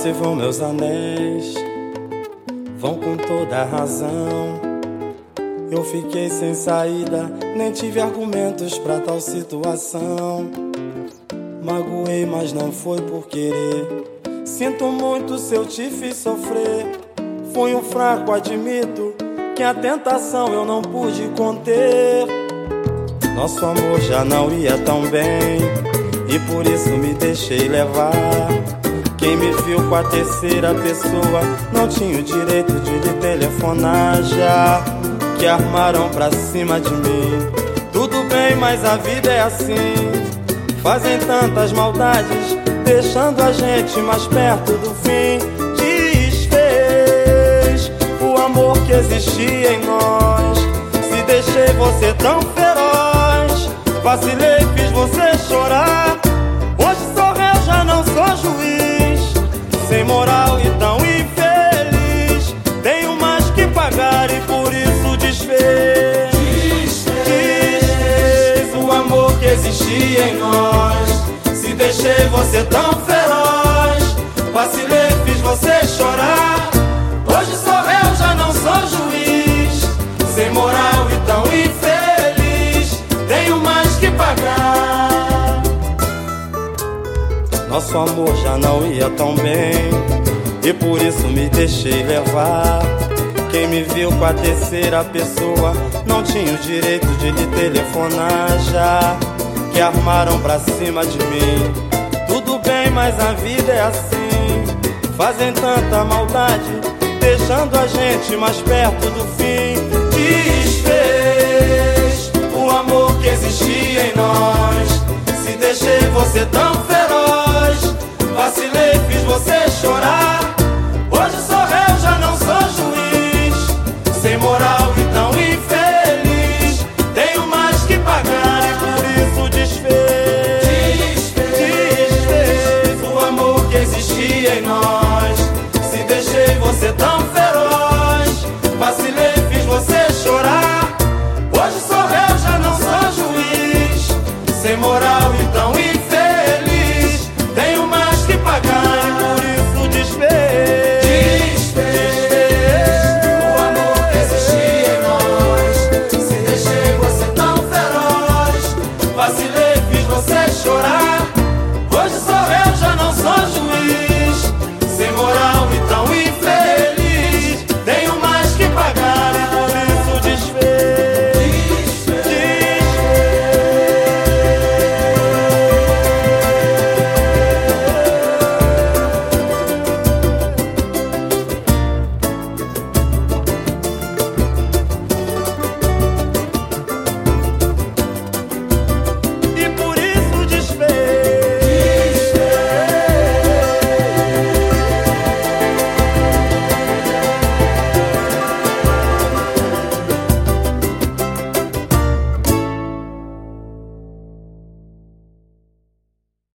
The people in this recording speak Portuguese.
se vão meus anéis, vão com toda a razão. Eu fiquei sem saída, nem tive argumentos para tal situação. Magoei, mas não foi por querer. Sinto muito se eu te fiz sofrer. Fui um fraco, admito que a tentação eu não pude conter. Nosso amor já não ia tão bem, e por isso me deixei levar. Quem me viu com a terceira pessoa não tinha o direito de lhe telefonar já. Que armaram pra cima de mim. Tudo bem, mas a vida é assim. Fazem tantas maldades, deixando a gente mais perto do fim. Desfez o amor que existia em nós. Se deixei você tão feroz, vacilei, fiz você existia em nós. Se deixei você tão feroz, vacilei, fiz você chorar. Hoje sou réu, já não sou juiz. Sem moral e tão infeliz. Tenho mais que pagar. Nosso amor já não ia tão bem. E por isso me deixei levar. Quem me viu com a terceira pessoa não tinha o direito de lhe telefonar já que armaram pra cima de mim. Tudo bem, mas a vida é assim. Fazem tanta maldade, deixando a gente mais perto do fim. Desfez o amor que existia em nós. Se deixei você tão feroz, vacilei, fiz você chorar. Hoje sou eu, já não sou juiz. Sem moral. E então e